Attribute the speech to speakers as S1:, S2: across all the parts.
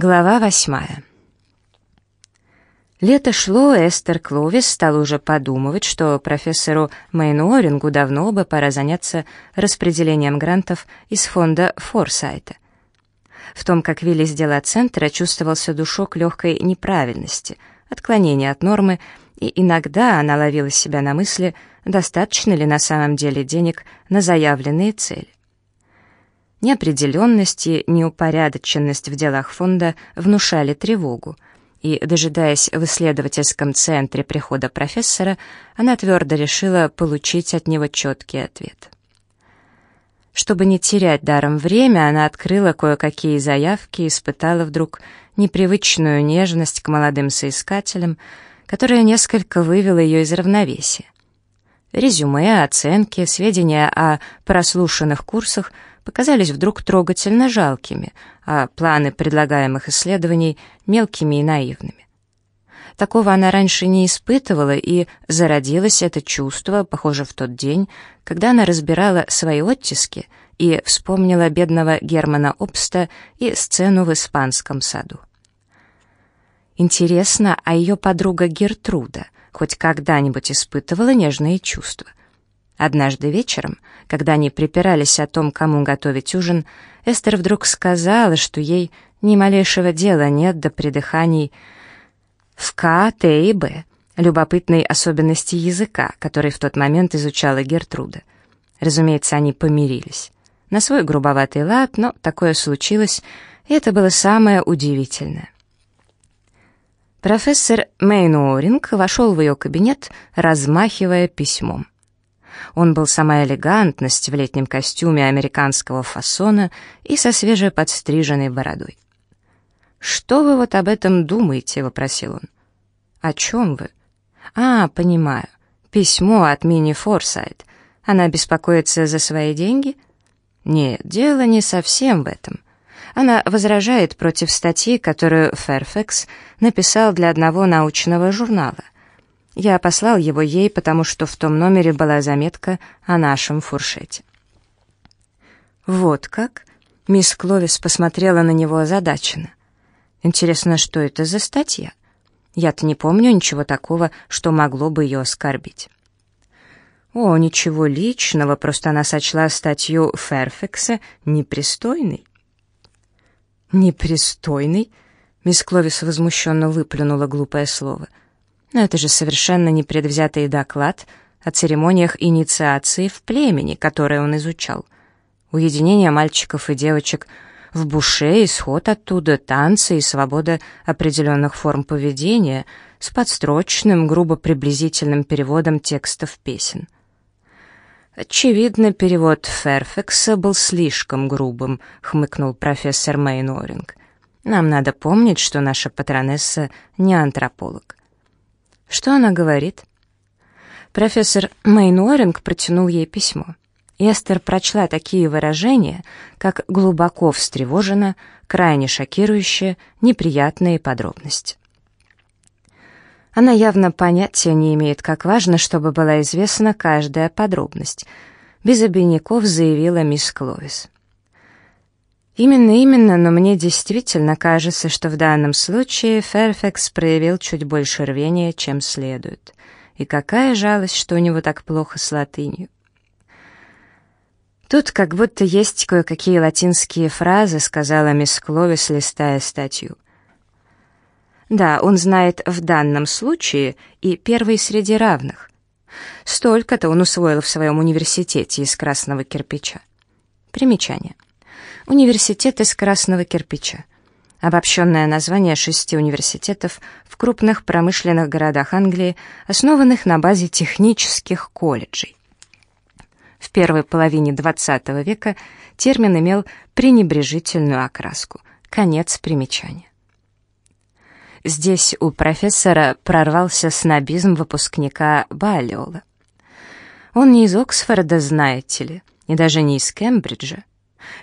S1: Глава восьмая. Лето шло, Эстер Кловис стал уже подумывать, что профессору Мейнуорингу давно бы пора заняться распределением грантов из фонда Форсайта. В том, как велись дела центра, чувствовался душок легкой неправильности, отклонения от нормы, и иногда она ловила себя на мысли, достаточно ли на самом деле денег на заявленные цели. Неопределенность и неупорядоченность в делах фонда внушали тревогу, и, дожидаясь в исследовательском центре прихода профессора, она твердо решила получить от него четкий ответ. Чтобы не терять даром время, она открыла кое-какие заявки и испытала вдруг непривычную нежность к молодым соискателям, которая несколько вывела ее из равновесия. Резюме, оценки, сведения о прослушанных курсах — показались вдруг трогательно жалкими, а планы предлагаемых исследований — мелкими и наивными. Такого она раньше не испытывала, и зародилось это чувство, похоже, в тот день, когда она разбирала свои оттиски и вспомнила бедного Германа Обста и сцену в испанском саду. Интересно, а ее подруга Гертруда хоть когда-нибудь испытывала нежные чувства? Однажды вечером, когда они припирались о том, кому готовить ужин, Эстер вдруг сказала, что ей ни малейшего дела нет до придыханий в К, Т и Б, любопытной особенности языка, который в тот момент изучала Гертруда. Разумеется, они помирились. На свой грубоватый лад, но такое случилось, и это было самое удивительное. Профессор Мейнуоринг вошел в ее кабинет, размахивая письмом. Он был сама элегантность в летнем костюме американского фасона и со свежеподстриженной бородой. «Что вы вот об этом думаете?» — вопросил он. «О чем вы?» «А, понимаю. Письмо от Мини Форсайт. Она беспокоится за свои деньги?» «Нет, дело не совсем в этом. Она возражает против статьи, которую Ферфекс написал для одного научного журнала — я послал его ей, потому что в том номере была заметка о нашем фуршете. «Вот как?» — мисс Кловис посмотрела на него озадаченно. «Интересно, что это за статья? Я-то не помню ничего такого, что могло бы ее оскорбить». «О, ничего личного, просто она сочла статью Ферфекса непристойной». «Непристойной?» — мисс Кловис возмущенно выплюнула глупое слово — но это же совершенно непредвзятый доклад о церемониях инициации в племени, которое он изучал. Уединение мальчиков и девочек в буше, исход оттуда, танцы и свобода определенных форм поведения с подстрочным, грубо приблизительным переводом текстов песен. «Очевидно, перевод Ферфекса был слишком грубым», — хмыкнул профессор Мейноринг. «Нам надо помнить, что наша патронесса не антрополог». Что она говорит? Профессор Мейнуоринг протянул ей письмо. Эстер прочла такие выражения, как «глубоко встревожена», «крайне шокирующая», «неприятные подробности». Она явно понятия не имеет, как важно, чтобы была известна каждая подробность. Без обиняков заявила мисс Кловис. Именно, именно, но мне действительно кажется, что в данном случае Ферфекс проявил чуть больше рвения, чем следует. И какая жалость, что у него так плохо с латынью. «Тут как будто есть кое-какие латинские фразы», — сказала мисс Кловис, листая статью. «Да, он знает в данном случае и первый среди равных. Столько-то он усвоил в своем университете из красного кирпича». Примечание. Университет из красного кирпича. Обобщенное название шести университетов в крупных промышленных городах Англии, основанных на базе технических колледжей. В первой половине XX века термин имел пренебрежительную окраску. Конец примечания. Здесь у профессора прорвался снобизм выпускника Баллиола. Он не из Оксфорда, знаете ли, и даже не из Кембриджа.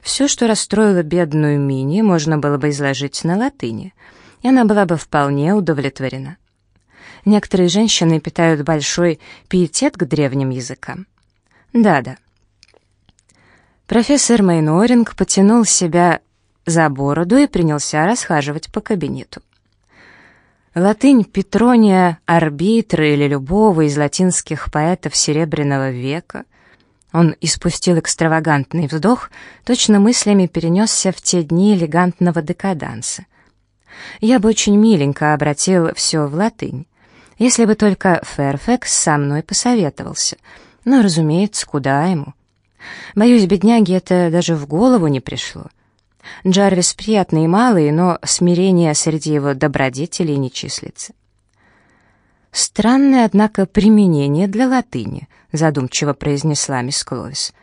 S1: Все, что расстроило бедную Мини, можно было бы изложить на латыни, и она была бы вполне удовлетворена. Некоторые женщины питают большой пиетет к древним языкам. Да-да. Профессор Мейноринг потянул себя за бороду и принялся расхаживать по кабинету. Латынь Петрония, арбитра или любого из латинских поэтов Серебряного века. Он испустил экстравагантный вздох, точно мыслями перенесся в те дни элегантного декаданса. Я бы очень миленько обратил все в латынь, если бы только Ферфекс со мной посоветовался. Но, разумеется, куда ему? Боюсь, бедняге это даже в голову не пришло. Джарвис приятный и малый, но смирение среди его добродетелей не числится. «Странное, однако, применение для латыни», — задумчиво произнесла мисс Кловис.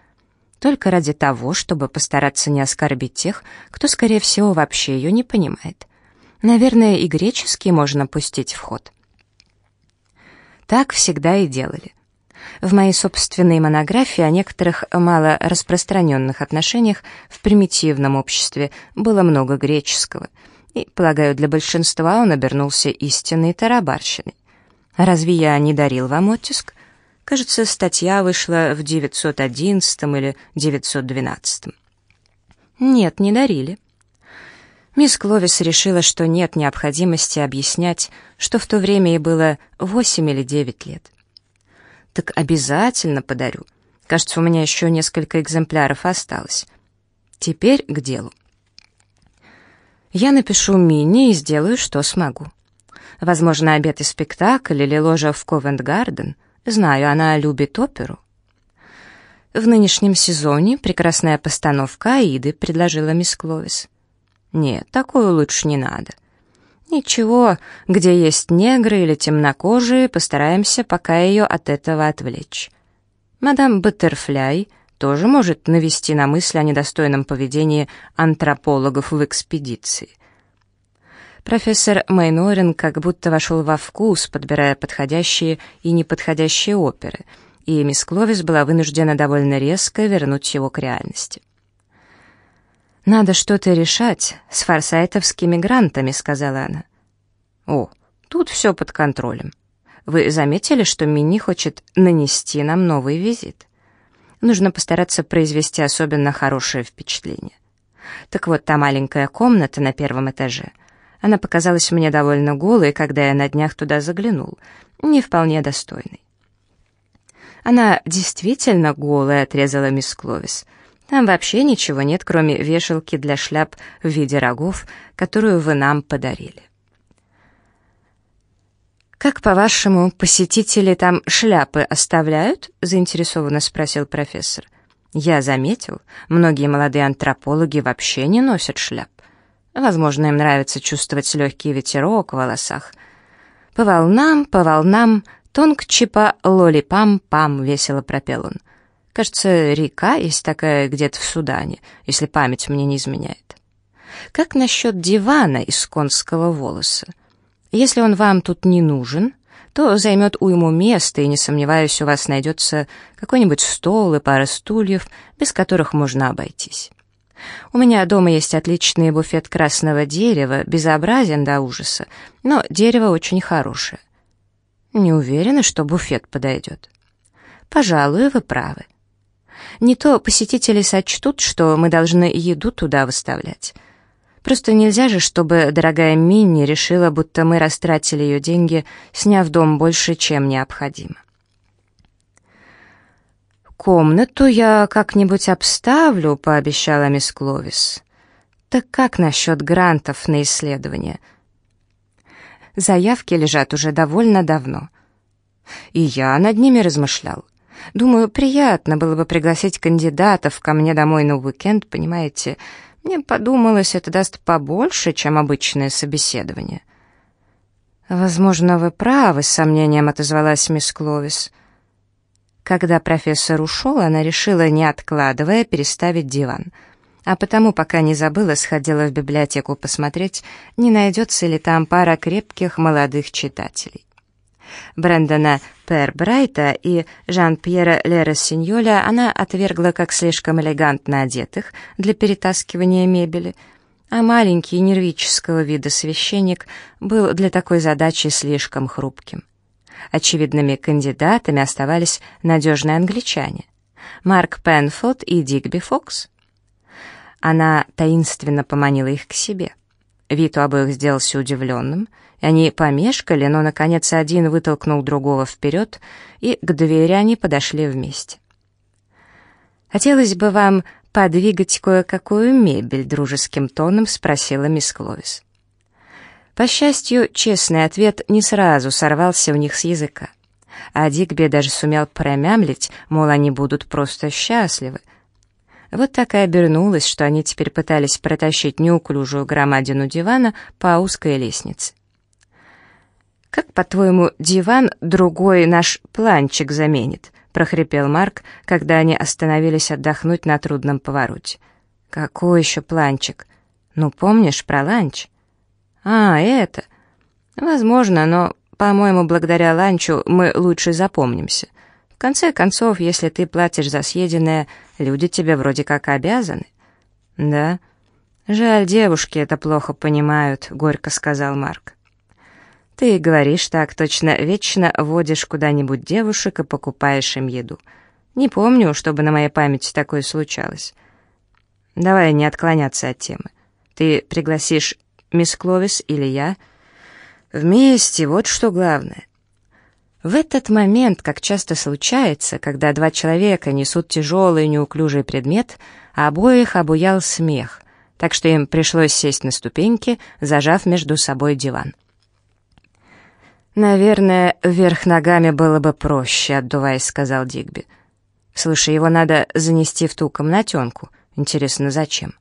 S1: «Только ради того, чтобы постараться не оскорбить тех, кто, скорее всего, вообще ее не понимает. Наверное, и греческий можно пустить в ход». Так всегда и делали. В моей собственной монографии о некоторых мало распространенных отношениях в примитивном обществе было много греческого, и, полагаю, для большинства он обернулся истинной тарабарщиной. Разве я не дарил вам оттиск? Кажется, статья вышла в 911 или 912. Нет, не дарили. Мисс Кловис решила, что нет необходимости объяснять, что в то время ей было 8 или 9 лет. Так обязательно подарю. Кажется, у меня еще несколько экземпляров осталось. Теперь к делу. Я напишу мини и сделаю, что смогу. Возможно, обед и спектакль или ложа в Ковент-Гарден. Знаю, она любит оперу. В нынешнем сезоне прекрасная постановка Аиды, предложила мисс Кловис. Нет, такую лучше не надо. Ничего, где есть негры или темнокожие, постараемся пока ее от этого отвлечь. Мадам Баттерфляй тоже может навести на мысль о недостойном поведении антропологов в экспедиции. Профессор Мейнорин как будто вошел во вкус, подбирая подходящие и неподходящие оперы, и мисс Кловис была вынуждена довольно резко вернуть его к реальности. «Надо что-то решать с форсайтовскими грантами», — сказала она. «О, тут все под контролем. Вы заметили, что Мини хочет нанести нам новый визит? Нужно постараться произвести особенно хорошее впечатление. Так вот, та маленькая комната на первом этаже. Она показалась мне довольно голой, когда я на днях туда заглянул, не вполне достойной. Она действительно голая, отрезала мисс Кловис. Там вообще ничего нет, кроме вешалки для шляп в виде рогов, которую вы нам подарили. «Как, по-вашему, посетители там шляпы оставляют?» — заинтересованно спросил профессор. «Я заметил, многие молодые антропологи вообще не носят шляп. Возможно, им нравится чувствовать легкий ветерок в волосах. По волнам, по волнам, тонг-чипа лоли-пам-пам», — весело пропел он. Кажется, река есть такая где-то в Судане, если память мне не изменяет. Как насчет дивана из конского волоса? Если он вам тут не нужен, то займет уйму места, и, не сомневаюсь, у вас найдется какой-нибудь стол и пара стульев, без которых можно обойтись. У меня дома есть отличный буфет красного дерева, безобразен до ужаса, но дерево очень хорошее. Не уверена, что буфет подойдет. Пожалуй, вы правы. Не то посетители сочтут, что мы должны еду туда выставлять. Просто нельзя же, чтобы дорогая Минни решила, будто мы растратили ее деньги, сняв дом больше, чем необходимо. «Комнату я как-нибудь обставлю», — пообещала мисс Кловис. «Так как насчет грантов на исследование?» Заявки лежат уже довольно давно. И я над ними размышлял. Думаю, приятно было бы пригласить кандидатов ко мне домой на уикенд, понимаете. Мне подумалось, это даст побольше, чем обычное собеседование. «Возможно, вы правы», — с сомнением отозвалась мисс Кловис. Когда профессор ушел, она решила, не откладывая, переставить диван. А потому, пока не забыла, сходила в библиотеку посмотреть, не найдется ли там пара крепких молодых читателей. Брэндона Пербрайта и Жан-Пьера Лера Синьоля она отвергла как слишком элегантно одетых для перетаскивания мебели, а маленький нервического вида священник был для такой задачи слишком хрупким. Очевидными кандидатами оставались надежные англичане — Марк Пенфилд и Дигби Фокс. Она таинственно поманила их к себе. Вид у обоих сделался удивленным, и они помешкали, но, наконец, один вытолкнул другого вперед, и к двери они подошли вместе. «Хотелось бы вам подвигать кое-какую мебель», — дружеским тоном спросила мисс Кловис. По счастью, честный ответ не сразу сорвался у них с языка. А Дигби даже сумел промямлить, мол, они будут просто счастливы. Вот так и обернулось, что они теперь пытались протащить неуклюжую громадину дивана по узкой лестнице. «Как, по-твоему, диван другой наш планчик заменит?» — прохрипел Марк, когда они остановились отдохнуть на трудном повороте. «Какой еще планчик? Ну, помнишь про ланч?» «А, это...» «Возможно, но, по-моему, благодаря ланчу мы лучше запомнимся. В конце концов, если ты платишь за съеденное, люди тебе вроде как обязаны». «Да?» «Жаль, девушки это плохо понимают», — горько сказал Марк. «Ты говоришь так, точно вечно водишь куда-нибудь девушек и покупаешь им еду. Не помню, чтобы на моей памяти такое случалось. Давай не отклоняться от темы. Ты пригласишь мисс Кловис или я. Вместе, вот что главное. В этот момент, как часто случается, когда два человека несут тяжелый неуклюжий предмет, обоих обуял смех, так что им пришлось сесть на ступеньки, зажав между собой диван. «Наверное, вверх ногами было бы проще», — отдуваясь, сказал Дигби. «Слушай, его надо занести в ту комнатенку. Интересно, зачем?»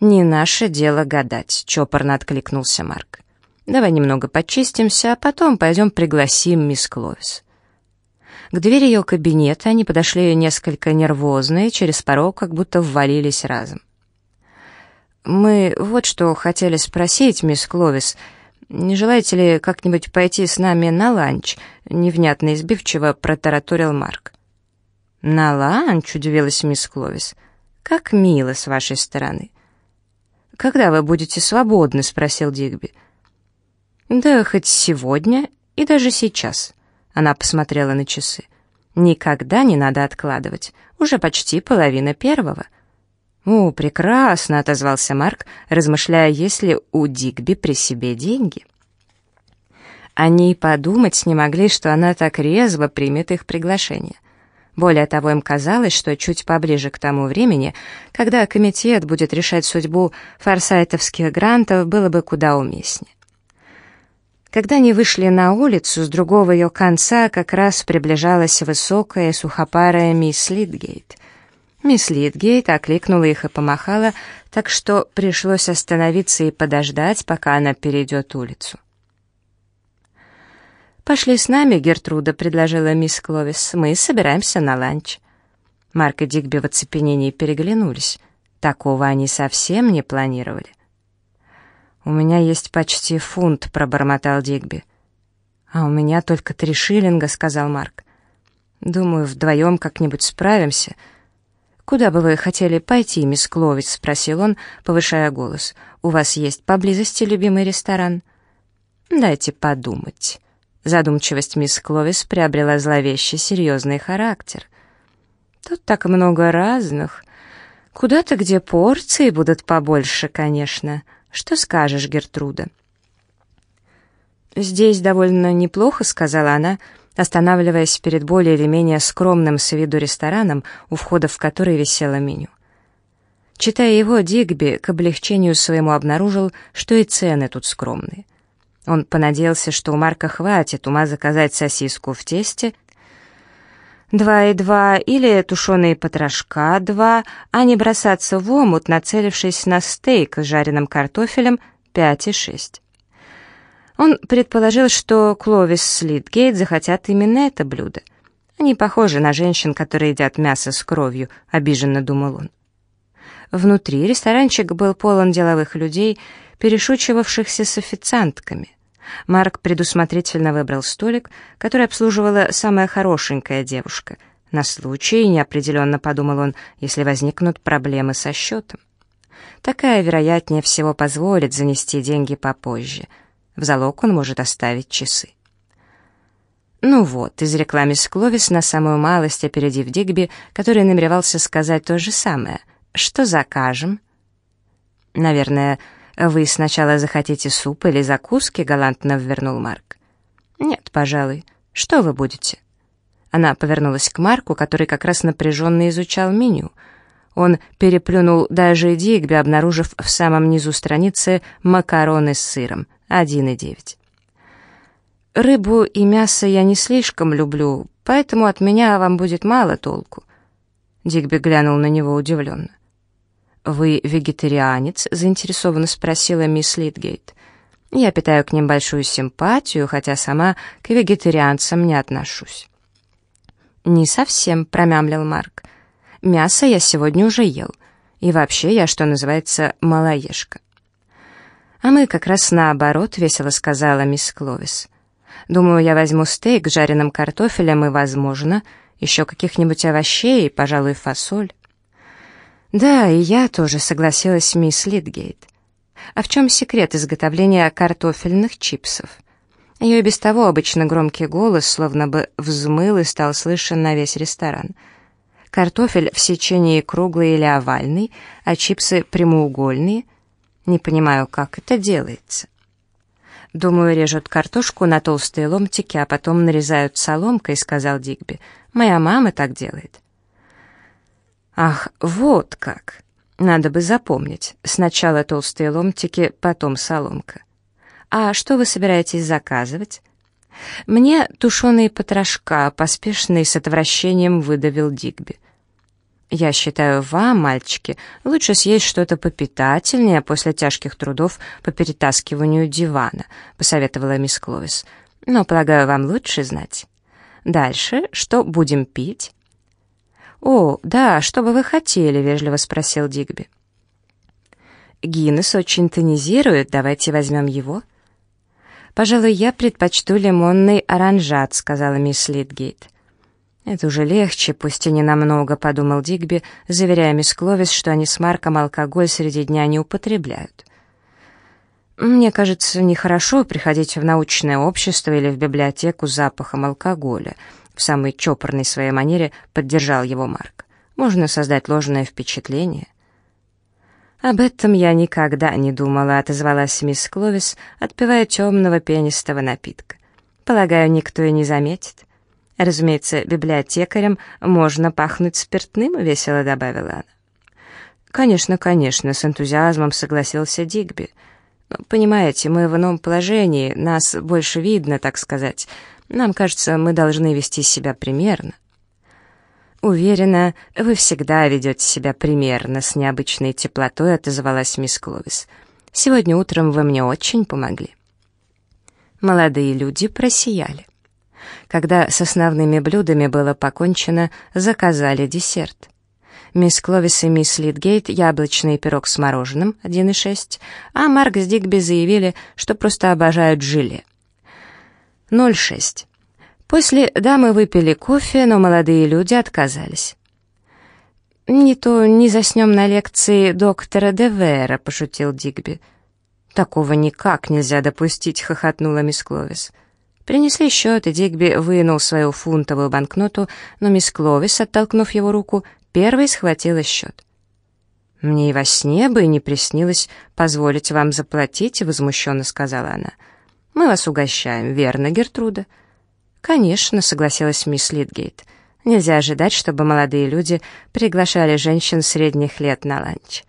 S1: «Не наше дело гадать», — чопорно откликнулся Марк. «Давай немного почистимся, а потом пойдем пригласим мисс Кловис». К двери ее кабинета они подошли несколько нервозные, через порог как будто ввалились разом. «Мы вот что хотели спросить, мисс Кловис, не желаете ли как-нибудь пойти с нами на ланч?» — невнятно избивчиво протараторил Марк. «На ланч?» — удивилась мисс Кловис. «Как мило с вашей стороны. «Когда вы будете свободны?» — спросил Дигби. «Да хоть сегодня и даже сейчас». Она посмотрела на часы. «Никогда не надо откладывать. Уже почти половина первого». «О, прекрасно!» — отозвался Марк, размышляя, есть ли у Дигби при себе деньги. Они и подумать не могли, что она так резво примет их приглашение — более того, им казалось, что чуть поближе к тому времени, когда комитет будет решать судьбу форсайтовских грантов, было бы куда уместнее. Когда они вышли на улицу, с другого ее конца как раз приближалась высокая сухопарая мисс Литгейт. Мисс Литгейт окликнула их и помахала, так что пришлось остановиться и подождать, пока она перейдет улицу. «Пошли с нами, Гертруда», — предложила мисс Кловис. «Мы собираемся на ланч». Марк и Дигби в оцепенении переглянулись. Такого они совсем не планировали. «У меня есть почти фунт», — пробормотал Дигби. «А у меня только три шиллинга», — сказал Марк. «Думаю, вдвоем как-нибудь справимся». «Куда бы вы хотели пойти, мисс Кловис?» — спросил он, повышая голос. «У вас есть поблизости любимый ресторан?» «Дайте подумать». Задумчивость мисс Кловис приобрела зловеще серьезный характер. «Тут так много разных. Куда-то, где порции будут побольше, конечно. Что скажешь, Гертруда?» «Здесь довольно неплохо», — сказала она, останавливаясь перед более или менее скромным с виду рестораном, у входа в который висело меню. Читая его, Дигби к облегчению своему обнаружил, что и цены тут скромные. Он понадеялся, что у Марка хватит ума заказать сосиску в тесте, два и два, или тушеные потрошка два, а не бросаться в омут, нацелившись на стейк с жареным картофелем пять и шесть. Он предположил, что Кловис с Литгейт захотят именно это блюдо. Они похожи на женщин, которые едят мясо с кровью, обиженно думал он. Внутри ресторанчик был полон деловых людей, перешучивавшихся с официантками. Марк предусмотрительно выбрал столик, который обслуживала самая хорошенькая девушка, на случай, неопределенно подумал он, если возникнут проблемы со счетом. Такая, вероятнее всего, позволит занести деньги попозже. В залог он может оставить часы. Ну вот, изрекла мисс Кловис на самую малость, опередив Дигби, который намеревался сказать то же самое. что закажем?» «Наверное, вы сначала захотите суп или закуски?» — галантно ввернул Марк. «Нет, пожалуй. Что вы будете?» Она повернулась к Марку, который как раз напряженно изучал меню. Он переплюнул даже Дигби, обнаружив в самом низу страницы макароны с сыром. 1,9. «Рыбу и мясо я не слишком люблю, поэтому от меня вам будет мало толку». Дигби глянул на него удивленно. «Вы вегетарианец?» — заинтересованно спросила мисс Литгейт. «Я питаю к ним большую симпатию, хотя сама к вегетарианцам не отношусь». «Не совсем», — промямлил Марк. «Мясо я сегодня уже ел. И вообще я, что называется, малоежка». «А мы как раз наоборот», — весело сказала мисс Кловис. «Думаю, я возьму стейк с жареным картофелем и, возможно, еще каких-нибудь овощей и, пожалуй, фасоль». «Да, и я тоже согласилась мисс Литгейт. А в чем секрет изготовления картофельных чипсов?» Ее и без того обычно громкий голос словно бы взмыл и стал слышен на весь ресторан. Картофель в сечении круглый или овальный, а чипсы прямоугольные. Не понимаю, как это делается. «Думаю, режут картошку на толстые ломтики, а потом нарезают соломкой», — сказал Дигби. «Моя мама так делает». «Ах, вот как! Надо бы запомнить. Сначала толстые ломтики, потом соломка». «А что вы собираетесь заказывать?» «Мне тушеные потрошка», — поспешно и с отвращением выдавил Дигби. «Я считаю, вам, мальчики, лучше съесть что-то попитательнее после тяжких трудов по перетаскиванию дивана», — посоветовала мисс Кловис. «Но, полагаю, вам лучше знать. Дальше, что будем пить?» «О, да, что бы вы хотели?» — вежливо спросил Дигби. «Гиннес очень тонизирует, давайте возьмем его». «Пожалуй, я предпочту лимонный оранжат», — сказала мисс Литгейт. «Это уже легче, пусть и не намного», — подумал Дигби, заверяя мисс Кловис, что они с Марком алкоголь среди дня не употребляют. «Мне кажется, нехорошо приходить в научное общество или в библиотеку с запахом алкоголя», — в самой чопорной своей манере поддержал его Марк. «Можно создать ложное впечатление». «Об этом я никогда не думала», — отозвалась мисс Кловис, отпивая темного пенистого напитка. «Полагаю, никто и не заметит». «Разумеется, библиотекарям можно пахнуть спиртным», — весело добавила она. «Конечно, конечно», — с энтузиазмом согласился Дигби. «Но, понимаете, мы в ином положении, нас больше видно, так сказать. Нам кажется, мы должны вести себя примерно». «Уверена, вы всегда ведете себя примерно», — с необычной теплотой отозвалась мисс Кловис. «Сегодня утром вы мне очень помогли». Молодые люди просияли. Когда с основными блюдами было покончено, заказали десерт. Мисс Кловис и мисс Литгейт — яблочный пирог с мороженым, 1,6, а Марк с Дигби заявили, что просто обожают желе. 0,6. После дамы выпили кофе, но молодые люди отказались. «Не то не заснем на лекции доктора Девера», — пошутил Дигби. «Такого никак нельзя допустить», — хохотнула мисс Кловис. Принесли счет, и Дигби вынул свою фунтовую банкноту, но мисс Кловис, оттолкнув его руку, первой схватила счет. «Мне и во сне бы не приснилось позволить вам заплатить», — возмущенно сказала она. «Мы вас угощаем, верно, Гертруда?» «Конечно», — согласилась мисс Литгейт. «Нельзя ожидать, чтобы молодые люди приглашали женщин средних лет на ланч».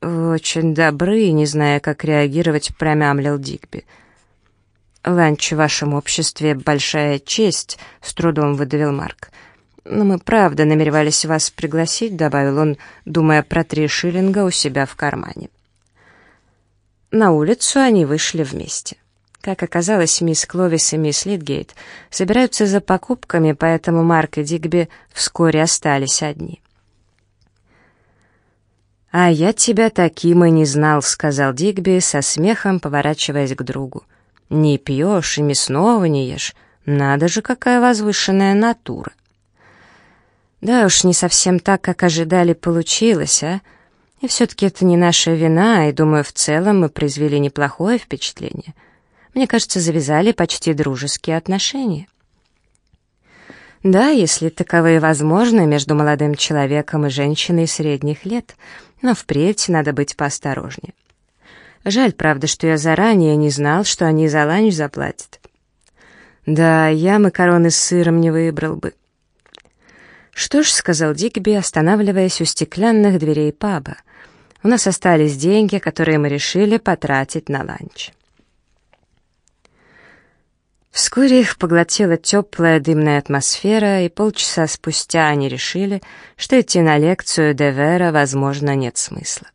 S1: «Вы очень добры, не зная, как реагировать», — промямлил Дигби. «Ланч в вашем обществе — большая честь», — с трудом выдавил Марк. «Но мы правда намеревались вас пригласить», — добавил он, думая про три шиллинга у себя в кармане. На улицу они вышли вместе. Как оказалось, мисс Кловис и мисс Литгейт собираются за покупками, поэтому Марк и Дигби вскоре остались одни. «А я тебя таким и не знал», — сказал Дигби, со смехом поворачиваясь к другу. «Не пьешь и мясного не ешь. Надо же, какая возвышенная натура!» «Да уж, не совсем так, как ожидали, получилось, а? И все-таки это не наша вина, и, думаю, в целом мы произвели неплохое впечатление». Мне кажется, завязали почти дружеские отношения. Да, если таковые возможны между молодым человеком и женщиной средних лет, но впредь надо быть поосторожнее. Жаль, правда, что я заранее не знал, что они за ланч заплатят. Да, я макароны с сыром не выбрал бы. «Что ж», — сказал Дигби, останавливаясь у стеклянных дверей паба, — «у нас остались деньги, которые мы решили потратить на ланч». Вскоре их поглотила теплая дымная атмосфера, и полчаса спустя они решили, что идти на лекцию Девера, возможно, нет смысла.